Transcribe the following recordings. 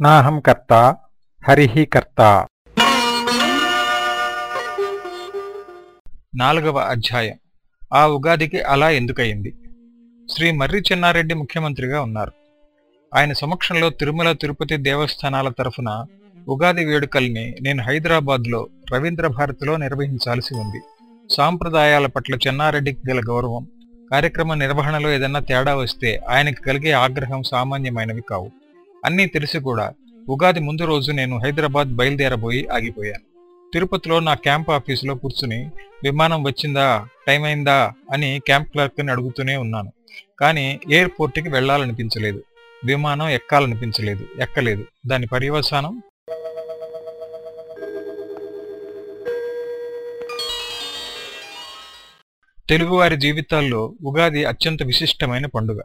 నాహం కర్త హరిహి కర్త. నాలుగవ అధ్యాయం. ఆ ఉగాదికి అలా ఎందుకయింది? శ్రీ మర్రి చెన్నారెడ్డి ముఖ్యమంత్రిగా ఉన్నారు. ఆయన సమక్షంలో తిరుమల తిరుపతి దేవస్థానాల తరఫున ఉగాది వేడుకల్ని నేను హైదరాబాద్లో రవీంద్ర భారతిలో నిర్వహించాల్సి ఉంది. సాంప్రదాయాల పట్ల చెన్నారెడ్డికి గల గౌరవం కార్యక్రమ నిర్వహణలో ఏదన్నా తేడా వస్తే ఆయనకు కలిగే ఆగ్రహం సామాన్యమైనవి కావు. అన్నీ తెలిసి కూడా ఉగాది ముందు రోజు నేను హైదరాబాద్ బయలుదేరబోయి ఆగిపోయాను. తిరుపతిలో నా క్యాంప్ ఆఫీసులో కూర్చుని విమానం వచ్చిందా? టైం అయిందా? అని క్యాంప్ క్లర్క్ని అడుగుతూనే ఉన్నాను. కానీ ఎయిర్పోర్ట్కి వెళ్ళాలనిపించలేదు విమానం ఎక్కాలనిపించలేదు ఎక్కలేదు. దాని పర్యవసానం తెలుగువారి జీవితాల్లో ఉగాది అత్యంత విశిష్టమైన పండుగ.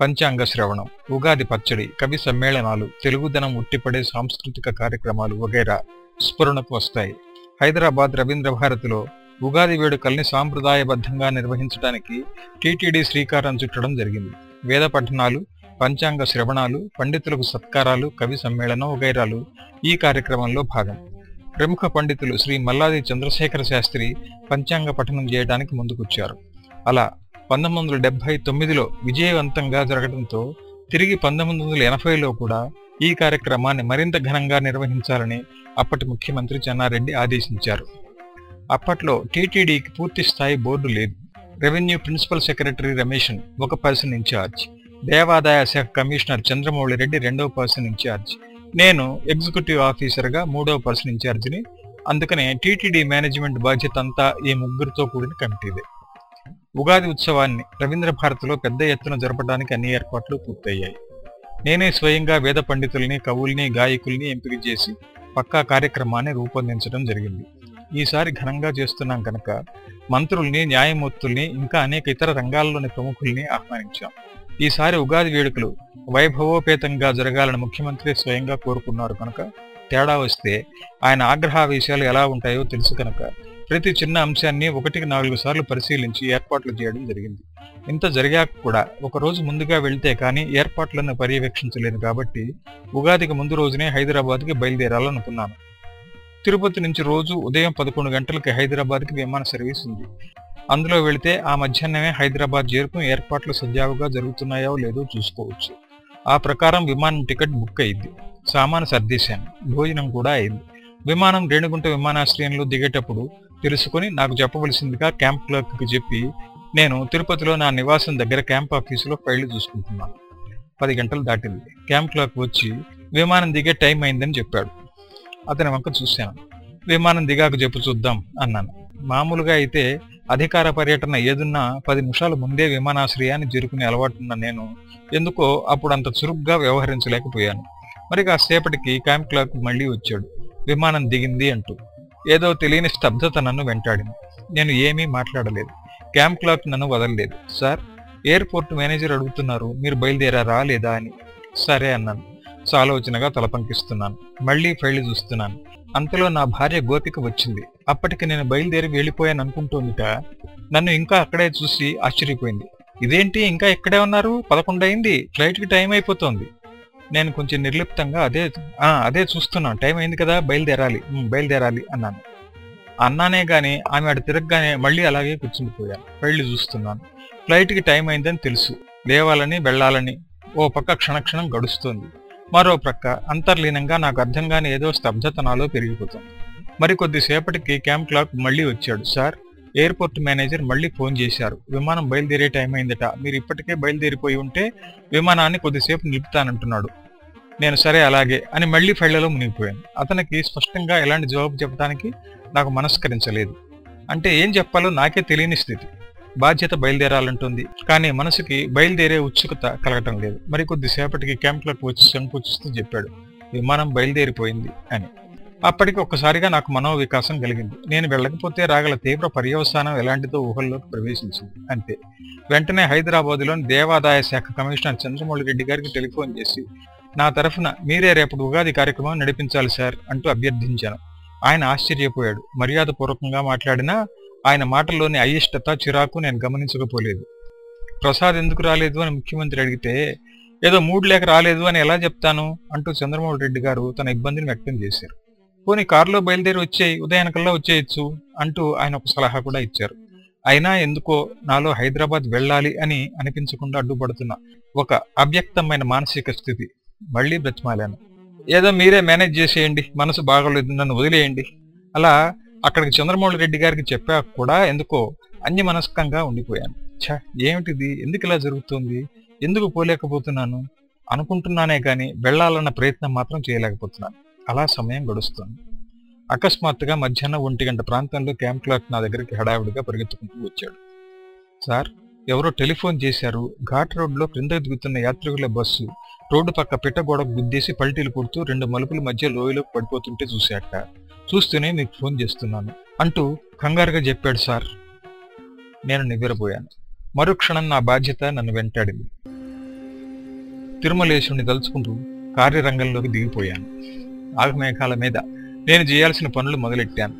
పంచాంగ శ్రవణం ఉగాది పచ్చడి కవి సమ్మేళనాలు తెలుగుదనం ఉట్టిపడే సాంస్కృతిక కార్యక్రమాలు వగైరా స్ఫురణకు వస్తాయి. హైదరాబాద్ రవీంద్ర భారతిలో ఉగాది వేడుకల్ని సాంప్రదాయబద్ధంగా నిర్వహించడానికి టీటీడీ శ్రీకారం చుట్టడం జరిగింది. వేద పఠనాలు పంచాంగ శ్రవణాలు పండితులకు సత్కారాలు కవి సమ్మేళనం వగైరాలు ఈ కార్యక్రమంలో భాగం. ప్రముఖ పండితులు శ్రీ మల్లాది చంద్రశేఖర శాస్త్రి పంచాంగ పఠనం చేయడానికి ముందుకొచ్చారు. అలా పంతొమ్మిది వందల డెబ్బై తొమ్మిదిలో విజయవంతంగా జరగడంతో తిరిగి పంతొమ్మిది వందల ఎనభైలో కూడా ఈ కార్యక్రమాన్ని మరింత ఘనంగా నిర్వహించాలని అప్పటి ముఖ్యమంత్రి చెన్నారెడ్డి ఆదేశించారు. అప్పట్లో టీటీడీకి పూర్తి స్థాయి బోర్డు లేదు. రెవెన్యూ ప్రిన్సిపల్ సెక్రటరీ రమేషన్ ఒక పర్సన్ ఇన్ఛార్జ్. దేవాదాయ శాఖ కమిషనర్ చంద్రమౌళి రెడ్డి రెండవ పర్సన్ ఇన్ఛార్జ్. నేను ఎగ్జిక్యూటివ్ ఆఫీసర్గా మూడవ పర్సన్ ఇన్ఛార్జిని అందుకనే టీటీడీ మేనేజ్మెంట్ బాధ్యత అంతా ఈ ముగ్గురితో కూడిన కమిటీదే ఉగాది ఉత్సవాన్ని రవీంద్ర భారతిలో పెద్ద ఎత్తున జరపడానికి అన్ని ఏర్పాట్లు పూర్తయ్యాయి. నేనే స్వయంగా వేద పండితుల్ని కవుల్ని గాయకుల్ని ఎంపిక చేసి పక్కా కార్యక్రమాన్ని రూపొందించడం జరిగింది. ఈసారి ఘనంగా చేస్తున్నాం కనుక మంత్రుల్ని న్యాయమూర్తుల్ని ఇంకా అనేక ఇతర రంగాల్లోని ప్రముఖుల్ని ఆహ్వానించాం. ఈసారి ఉగాది వేడుకలు వైభవోపేతంగా జరగాలని ముఖ్యమంత్రి స్వయంగా కోరుకున్నారు కనుక తేడా వస్తే ఆయన ఆగ్రహావేశాలు ఎలా ఉంటాయో తెలుసు కనుక ప్రతి చిన్న అంశాన్ని ఒకటికి నాలుగు సార్లు పరిశీలించి ఏర్పాట్లు చేయడం జరిగింది. ఇంత జరిగాక కూడా ఒక రోజు ముందుగా వెళ్తే కానీ ఏర్పాట్లను పర్యవేక్షించలేను కాబట్టి ఉగాదికి ముందు రోజునే హైదరాబాద్కి బయలుదేరాలనుకున్నాను. తిరుపతి నుంచి రోజు ఉదయం పదకొండు గంటలకి హైదరాబాద్కి విమాన సర్వీస్ ఉంది. అందులో వెళితే ఆ మధ్యాహ్నమే హైదరాబాద్ చేరుకుని ఏర్పాట్లు సజావుగా జరుగుతున్నాయో లేదో చూసుకోవచ్చు. ఆ ప్రకారం విమానం టికెట్ బుక్ అయింది. సామాను సర్దేశాను. భోజనం కూడా అయింది. విమానం రేణుగుంట విమానాశ్రయంలో దిగేటప్పుడు తెలుసుకుని నాకు చెప్పవలసిందిగా క్యాంప్ క్లర్క్కి చెప్పి నేను తిరుపతిలో నా నివాసం దగ్గర క్యాంప్ ఆఫీసులో ఫైళ్ళు చూసుకుంటున్నాను. పది గంటలు దాటింది. క్యాంప్ క్లర్క్ వచ్చి విమానం దిగే టైం అయిందని చెప్పాడు. అతని వంక చూశాను. విమానం దిగాక చెప్పు చూద్దాం అన్నాను. మామూలుగా అయితే అధికార పర్యటన ఏదున్నా పది నిమిషాల ముందే విమానాశ్రయాన్ని చేరుకునే అలవాటున్న నేను ఎందుకో అప్పుడు అంత చురుగ్గా వ్యవహరించలేకపోయాను. మరి కాసేపటికి క్యాంప్ క్లర్క్ మళ్ళీ వచ్చాడు. విమానం దిగింది అంటూ ఏదో తెలియని స్తబ్దత నన్ను వెంటాడింది. నేను ఏమీ మాట్లాడలేదు. క్యాంప్ క్లర్క్ నన్ను వదలలేదు. సార్ ఎయిర్పోర్ట్ మేనేజర్ అడుగుతున్నారు మీరు బయలుదేరారా లేదా అని. సరే అన్నాను. సాలోచనగా తలపంకిస్తున్నాను. మళ్ళీ ఫైళ్ళు చూస్తున్నాను. అంతలో నా భార్య గోపిక వచ్చింది. అప్పటికి నేను బయలుదేరి వెళ్ళిపోయాను అనుకుంటోందిట. నన్ను ఇంకా అక్కడే చూసి ఆశ్చర్యపోయింది. ఇదేంటి ఇంకా ఇక్కడే ఉన్నారు? పదకొండు అయింది. ఫ్లైట్కి టైం అయిపోతోంది. నేను కొంచెం నిర్లిప్తంగా అదే అదే చూస్తున్నాను టైం అయింది కదా బయలుదేరాలి. బయలుదేరాలి అన్నాను. అన్నానే గాని ఆమె అటు తిరగగానే మళ్ళీ అలాగే కూర్చుండిపోయాను వెళ్ళి చూస్తున్నాను. ఫ్లైట్కి టైం అయిందని తెలుసు. లేవాలని వెళ్ళాలని ఓ పక్క క్షణక్షణం గడుస్తోంది. మరో ప్రక్క అంతర్లీనంగా నాకు అర్థం కాని ఏదో స్తబ్దత నాలో పెరిగిపోతుంది. మరి కొద్దిసేపటికి క్యాంప్ క్లాక్ మళ్ళీ వచ్చాడు సార్. ఎయిర్పోర్ట్ మేనేజర్ మళ్ళీ ఫోన్ చేశారు. విమానం బయలుదేరే టైం అయిందట. మీరు ఇప్పటికే బయలుదేరిపోయి ఉంటే విమానాన్ని కొద్దిసేపు నిలుపుతానంటున్నాడు. నేను సరే అలాగే అని మళ్ళీ ఫైళ్ళలో మునిగిపోయాను. అతనికి స్పష్టంగా ఎలాంటి జవాబు చెప్పడానికి నాకు మనస్కరించలేదు. అంటే ఏం చెప్పాలో నాకే తెలియని స్థితి. బాధ్యత బయలుదేరాలంటుంది. కానీ మనసుకి బయలుదేరే ఉత్సుకత కలగటం లేదు. మరి కొద్దిసేపటికి క్యాంప్లకు వచ్చి సంకోచిస్తూ చెప్పాడు. విమానం బయలుదేరిపోయింది అని. అప్పటికి ఒక్కసారిగా నాకు మనోవికాసం కలిగింది. నేను వెళ్ళకపోతే రాగల తీవ్ర పర్యవసానం ఎలాంటిదో ఊహల్లోకి ప్రవేశించింది. అంతే. వెంటనే హైదరాబాదులోని దేవాదాయ శాఖ కమిషనర్ చంద్రమౌళి రెడ్డి గారికి టెలిఫోన్ చేసి నా తరఫున మీరే రేపటి ఉగాది కార్యక్రమం నడిపించాలి సార్ అంటూ అభ్యర్థించాను. ఆయన ఆశ్చర్యపోయాడు. మర్యాదపూర్వకంగా మాట్లాడినా ఆయన మాటల్లోని అయిష్టత చిరాకు నేను గమనించకపోలేదు. ప్రసాద్ ఎందుకు రాలేదు అని ముఖ్యమంత్రి అడిగితే ఏదో మూడు లేక రాలేదు అని ఎలా చెప్తాను? అంటూ చంద్రమోహన్ రెడ్డి గారు తన ఇబ్బందిని వ్యక్తం చేశారు. పోనీ కారులో బయలుదేరి వచ్చేయి ఉదయానికల్లా వచ్చేయచ్చు అంటూ ఆయన ఒక సలహా కూడా ఇచ్చారు. అయినా ఎందుకో నాలో హైదరాబాద్ వెళ్ళాలి అని అనిపించకుండా అడ్డుపడుతున్న ఒక అవ్యక్తమైన మానసిక స్థితి. మళ్ళీ బ్రతిమాలాను. ఏదో మీరే మేనేజ్ చేసేయండి మనసు బాగోలేదు నన్ను వదిలేయండి. అలా అక్కడికి చంద్రమౌళి రెడ్డి గారికి చెప్పాక కూడా ఎందుకో అన్యమనస్కంగా ఉండిపోయాను. ఛ ఏమిటిది? ఎందుకు ఇలా జరుగుతుంది? ఎందుకు పోలేకపోతున్నాను? అనుకుంటున్నానే కానీ వెళ్ళాలన్న ప్రయత్నం మాత్రం చేయలేకపోతున్నాను. అలా సమయం గడుస్తుంది. అకస్మాత్తుగా మధ్యాహ్నం ఒంటి గంట ప్రాంతంలో క్యాంప్ క్లర్క్ నా దగ్గరికి హడావిడిగా పరిగెత్తుకుంటూ వచ్చాడు. సార్ ఎవరో టెలిఫోన్ చేశారు. ఘాట్ రోడ్లో క్రింద దిగుతున్న యాత్రికుల బస్సు రోడ్డు పక్క పిట్టగోడకు గుద్దేసి పల్టీలు కొడుతూ రెండు మలుపుల మధ్య లోయలోకి పడిపోతుంటే చూశాట. చూస్తూనే మీకు ఫోన్ చేస్తున్నాను. అంటూ కంగారుగా చెప్పాడు సార్. నేను నివ్వెరపోయాను. మరుక్షణం నా బాధ్యత నన్ను వెంటాడింది. తిరుమలేశుని తలుచుకుంటూ కార్యరంగంలోకి దిగిపోయాను. ఆగమేఘాల మీద నేను చేయాల్సిన పనులు మొదలెట్టాను.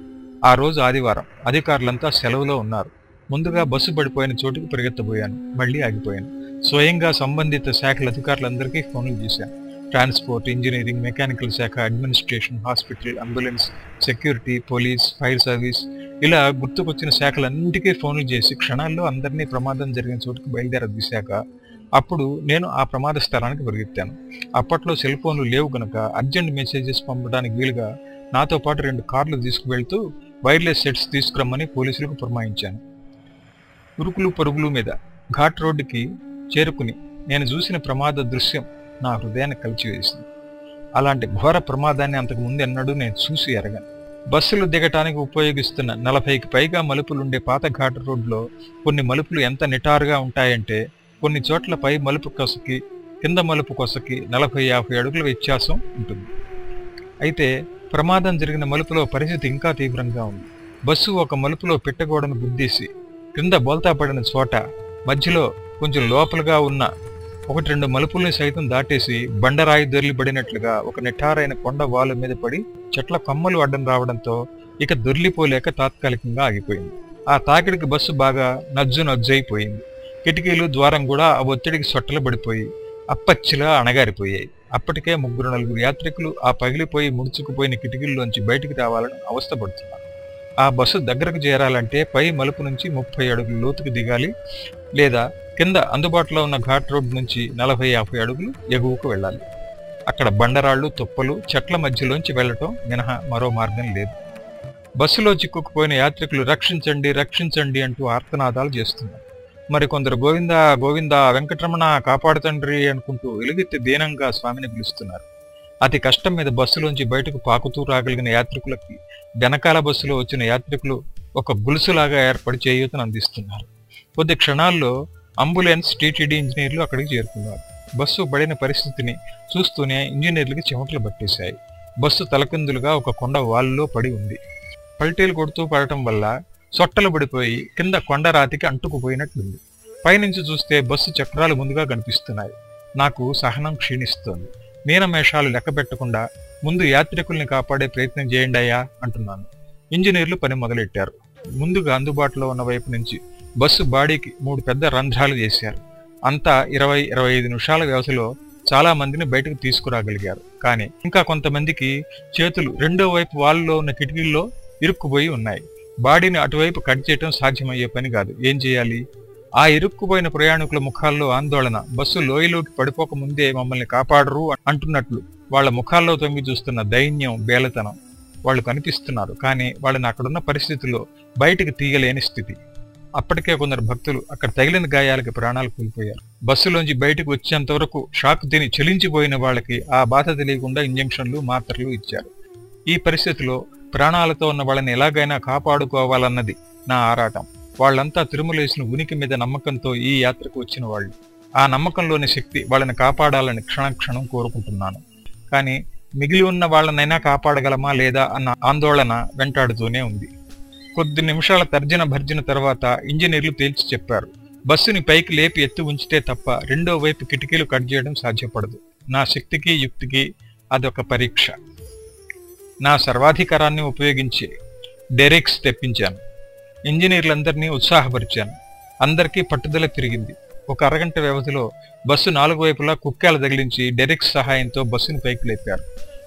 ఆ రోజు ఆదివారం అధికారులంతా సెలవులో ఉన్నారు. ముందుగా బస్సు పడిపోయిన చోటుకు పరిగెత్తబోయాను. మళ్ళీ ఆగిపోయాను. స్వయంగా సంబంధిత శాఖల అధికారులందరికీ ఫోన్లు చేశాను. ట్రాన్స్పోర్ట్ ఇంజనీరింగ్ మెకానికల్ శాఖ administration hospital ambulance security police fire service ఇలా గుర్తుకొచ్చిన శాఖలన్నింటికీ ఫోన్లు చేసి క్షణాల్లో అందరినీ ప్రమాదం జరిగిన చోటుకు బయలుదేరదీశాక అప్పుడు నేను ఆ ప్రమాద స్థలానికి పరిగెత్తాను. అప్పట్లో సెల్ ఫోన్లు లేవు గనక అర్జెంట్ మెసేజెస్ పంపడానికి వీలుగా నాతో పాటు రెండు కార్లు తీసుకువెళ్తూ వైర్లెస్ సెట్స్ తీసుకురమ్మని పోలీసులకు పురమాయించాను. ఉరుకులు పరుగులు మీద ఘాట్ రోడ్డుకి చేరుకుని నేను చూసిన ప్రమాద దృశ్యం నా హృదయాన్ని కలిచివేసింది అలాంటి ఘోర ప్రమాదాన్ని అంతకు ముందు ఎన్నడూ నేను చూసి ఎరగను. బస్సులు దిగటానికి ఉపయోగిస్తున్న నలభైకి పైగా మలుపులుండే పాత ఘాట్ రోడ్లో కొన్ని మలుపులు ఎంత నిటారుగా ఉంటాయంటే కొన్ని చోట్ల పై మలుపు కొసకి కింద మలుపు కొసకి నలభై యాభై అడుగుల వ్యత్యాసం ఉంటుంది. అయితే ప్రమాదం జరిగిన మలుపులో పరిస్థితి ఇంకా తీవ్రంగా ఉంది. బస్సు ఒక మలుపులో పెట్టగోడను గుద్దేసి క్రింద బోల్తా పడిన చోట మధ్యలో కొంచెం లోపలగా ఉన్న ఒకటి రెండు మలుపుల్ని సైతం దాటేసి బండరాయి దొర్లిబడినట్లుగా ఒక నిఠారైన కొండ వాలు మీద పడి చెట్ల కొమ్మలు అడ్డం రావడంతో ఇక దొర్లిపోలేక తాత్కాలికంగా ఆగిపోయింది. ఆ తాకిడికి బస్సు బాగా నజ్జు నజ్జైపోయింది. కిటికీలు ద్వారం కూడా ఆ ఒత్తిడికి సొట్టలు పడిపోయి అప్పచ్చిలా అణగారిపోయాయి. అప్పటికే ముగ్గురు నలుగురు యాత్రికులు ఆ పగిలిపోయి ముడుచుకుపోయిన కిటికీల్లోంచి బయటికి రావాలని అవస్థపడుతున్నారు. ఆ బస్సు దగ్గరకు చేరాలంటే పై మలుపు నుంచి ముప్పై అడుగులు లోతుకు దిగాలి లేదా కింద అందుబాటులో ఉన్న ఘాట్ రోడ్ నుంచి నలభై యాభై అడుగులు ఎగువకు వెళ్ళాలి. అక్కడ బండరాళ్ళు తుప్పలు చెట్ల మధ్యలోంచి వెళ్ళటం మినహా మరో మార్గం లేదు. బస్సులో చిక్కుకుపోయిన యాత్రికులు రక్షించండి రక్షించండి అంటూ ఆర్తనాదాలు చేస్తున్నారు. మరికొందరు గోవింద గోవింద వెంకటరమణ కాపాడుతండ్రి అనుకుంటూ వెలుగెత్తి దీనంగా స్వామిని పిలుస్తున్నారు. అతి కష్టం మీద బస్సులోంచి బయటకు పాకుతూ రాగలిగిన యాత్రికులకి వెనకాల బస్సులో వచ్చిన యాత్రికులు ఒక గులుసులాగా ఏర్పడి చేయూతను అందిస్తున్నారు. కొద్ది క్షణాల్లో అంబులెన్స్ టీటీడీ ఇంజనీర్లు అక్కడికి చేరుకున్నారు. బస్సు పడిన పరిస్థితిని చూస్తూనే ఇంజనీర్లకి చెమటలు పట్టేశాయి. బస్సు తలకిందులుగా ఒక కొండ వాల్లో పడి ఉంది. పల్టీలు కొడుతూ పడటం వల్ల సొట్టలు పడిపోయి కింద కొండరాతికి అంటుకుపోయినట్లుంది. పైనుంచి చూస్తే బస్సు చక్రాలు ముందుగా కనిపిస్తున్నాయి. నాకు సహనం క్షీణిస్తోంది. మీనమేషాలు లెక్క పెట్టకుండా ముందు యాత్రికుల్ని కాపాడే ప్రయత్నం చేయండి అయ్యా అంటున్నాను. ఇంజనీర్లు పని మొదలెట్టారు. ముందుగా అందుబాటులో ఉన్న వైపు నుంచి బస్సు బాడీకి మూడు పెద్ద రంధ్రాలు చేశారు. అంతా ఇరవై ఇరవై ఐదు నిమిషాల వ్యవధిలో చాలా మందిని బయటకు తీసుకురాగలిగారు. కానీ ఇంకా కొంతమందికి చేతులు రెండో వైపు వాళ్ళలో ఉన్న కిటికీల్లో ఇరుక్కుపోయి ఉన్నాయి. బాడీని అటువైపు కట్ చేయటం సాధ్యమయ్యే పని కాదు. ఏం చేయాలి? ఆ ఇరుక్కుపోయిన ప్రయాణికుల ముఖాల్లో ఆందోళన. బస్సు లోయలోకి పడిపోక ముందే మమ్మల్ని కాపాడరు అంటున్నట్లు వాళ్ళ ముఖాల్లో తొంగి చూస్తున్న దైన్యం బేలతనం వాళ్ళు కనిపిస్తున్నారు. కానీ వాళ్ళని అక్కడున్న పరిస్థితుల్లో బయటకు తీయలేని స్థితి. అప్పటికే కొందరు భక్తులు అక్కడ తగిలిన గాయాలకి ప్రాణాలు కోల్పోయారు. బస్సులోంచి బయటకు వచ్చేంత వరకు షాక్ తిని చెలించిపోయిన వాళ్ళకి ఆ బాధ తెలియకుండా ఇంజెక్షన్లు మాత్రలు ఇచ్చారు. ఈ పరిస్థితిలో ప్రాణాలతో ఉన్న వాళ్ళని ఎలాగైనా కాపాడుకోవాలన్నది నా ఆరాటం. వాళ్ళంతా తిరుమలేసిన ఉనికి మీద నమ్మకంతో ఈ యాత్రకు వచ్చిన వాళ్ళు. ఆ నమ్మకంలోని శక్తి వాళ్ళని కాపాడాలని క్షణక్షణం కోరుకుంటున్నాను. కానీ మిగిలి ఉన్న వాళ్ళనైనా కాపాడగలమా లేదా అన్న ఆందోళన వెంటాడుతూనే ఉంది. కొద్ది నిమిషాల తర్జన భర్జన తర్వాత ఇంజనీర్లు తేల్చి చెప్పారు. బస్సుని పైకి లేపి ఎత్తి ఉంచితే తప్ప రెండో వైపు కిటికీలు కట్ చేయడం సాధ్యపడదు. నా శక్తికి యుక్తికి అదొక పరీక్ష. నా సర్వాధికారాన్ని ఉపయోగించి డెరెక్స్ తెప్పించాను. ఇంజనీర్లందరినీ ఉత్సాహపరిచాను. అందరికీ పట్టుదల తిరిగింది. ఒక అరగంట వ్యవధిలో బస్సు నాలుగు వైపులా కుక్కలు తగిలించి డెరెక్స్ సహాయంతో బస్సును పైకి లేపారు.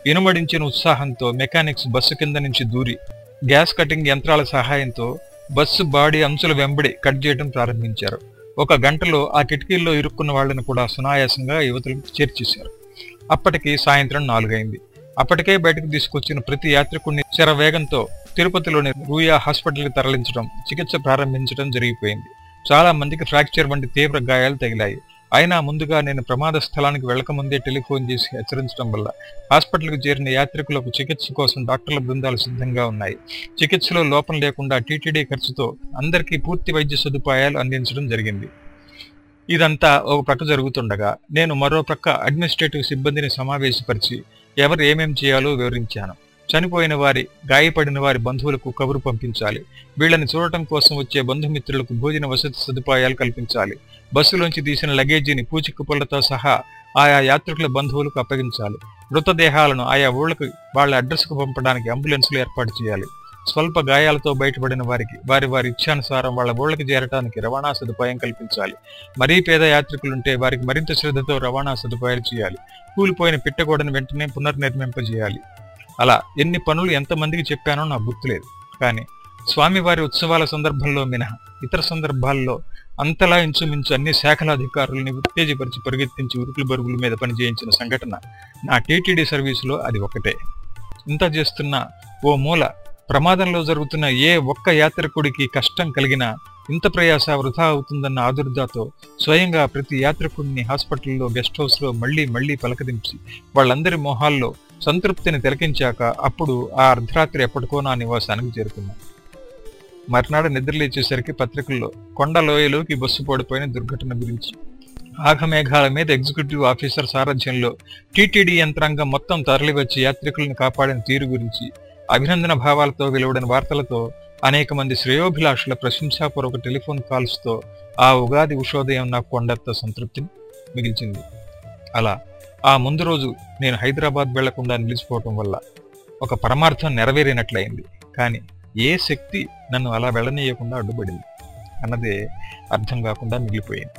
ఇనుమడించిన ఉత్సాహంతో మెకానిక్స్ బస్సు కింద నుంచి దూరి గ్యాస్ కటింగ్ యంత్రాల సహాయంతో బస్సు బాడీ అంచుల వెంబడి కట్ చేయడం ప్రారంభించారు. ఒక గంటలో ఆ కిటికీల్లో ఇరుక్కున్న వాళ్ళని కూడా సునాయాసంగా యువతలకు చేర్చేశారు. అప్పటికి సాయంత్రం నాలుగైంది. అప్పటికే బయటకు తీసుకొచ్చిన ప్రతి యాత్రికుడిని శరవేగంతో తిరుపతిలోని రూయా హాస్పిటల్కి తరలించడం చికిత్స ప్రారంభించడం జరిగిపోయింది. చాలా మందికి ఫ్రాక్చర్ వంటి తీవ్ర గాయాలు తగిలాయి. అయినా ముందుగా నేను ప్రమాద స్థలానికి వెళ్ళకముందే టెలిఫోన్ చేసి హెచ్చరించడం వల్ల హాస్పిటల్కి చేరిన యాత్రికులకు చికిత్స కోసం డాక్టర్ల బృందాలు సిద్ధంగా ఉన్నాయి. చికిత్సలో లోపం లేకుండా టీటీడీ ఖర్చుతో అందరికీ పూర్తి వైద్య సదుపాయాలు అందించడం జరిగింది. ఇదంతా ఒక ప్రక్క జరుగుతుండగా నేను మరో ప్రక్క అడ్మినిస్ట్రేటివ్ సిబ్బందిని సమావేశపరిచి ఎవరు ఏమేం చేయాలో వివరించాను. చనిపోయిన వారి గాయపడిన వారి బంధువులకు కబురు పంపించాలి. వీళ్ళని చూడటం కోసం వచ్చే బంధుమిత్రులకు భోజన వసతి సదుపాయాలు కల్పించాలి. బస్సులోంచి తీసిన లగేజీని పూచిక పుల్లతో సహా ఆయా యాత్రికుల బంధువులకు అప్పగించాలి. మృతదేహాలను ఆయా ఊళ్ళకు వాళ్ళ అడ్రస్కు పంపడానికి అంబులెన్సులు ఏర్పాటు చేయాలి. స్వల్ప గాయాలతో బయటపడిన వారికి వారి వారి ఇచ్ఛానుసారం వాళ్ళ ఊళ్ళకి చేరటానికి రవాణా సదుపాయం కల్పించాలి. మరీ పేద యాత్రికులుంటే వారికి మరింత శ్రద్ధతో రవాణా సదుపాయాలు చేయాలి. కూలిపోయిన పిట్టగోడను వెంటనే పునర్నిర్మింపజేయాలి. అలా ఎన్ని పనులు ఎంతమందికి చెప్పానో నాకు గుర్తులేదు. కానీ స్వామివారి ఉత్సవాల సందర్భంలో మినహా ఇతర సందర్భాల్లో అంతలా ఇంచుమించు అన్ని శాఖల అధికారుల్ని ఉత్తేజపరిచి పరిగెత్తించి ఉరుకులు బరుగుల మీద పనిచేయించిన సంఘటన నా టీటీడీ సర్వీసులో అది ఒకటే ఇంత చేస్తున్న ఓ మూల ప్రమాదంలో జరుగుతున్న ఏ ఒక్క యాత్రికుడికి కష్టం కలిగినా ఇంత ప్రయాస వృధా అవుతుందన్న ఆదుర్దాతో స్వయంగా ప్రతి యాత్రికుడిని హాస్పిటల్లో గెస్ట్ హౌస్లో మళ్ళీ మళ్ళీ పలకదించి వాళ్ళందరి మొహాల్లో సంతృప్తిని తిలకించాక అప్పుడు ఆ అర్ధరాత్రి ఎప్పటికో నా నివాసానికి చేరుకున్నాను మర్నాడు నిద్రలేచేసరికి పత్రికల్లో కొండ లోయలోకి బస్సు పడిపోయిన దుర్ఘటన గురించి. ఆఘమేఘాల మీద ఎగ్జిక్యూటివ్ ఆఫీసర్ సారథ్యంలో టీటీడీ యంత్రాంగం మొత్తం తరలివచ్చి యాత్రికులను కాపాడిన తీరు గురించి అభినందన భావాలతో వెలువడిన వార్తలతో అనేక మంది శ్రేయోభిలాషుల ప్రశంసాపూర్వక టెలిఫోన్ కాల్స్తో ఆ ఉగాది ఉషోదయం నాకు కొండంత సంతృప్తిని మిగిల్చింది. అలా ఆ ముందు రోజు నేను హైదరాబాద్ వెళ్ళకుండా నిలిచిపోవటం వల్ల ఒక పరమార్థం నెరవేరినట్లయింది. కానీ ఏ శక్తి నన్ను అలా వెళ్ళనీయకుండా అడ్డుపడింది. అన్నదే అర్థం కాకుండా మిగిలిపోయింది.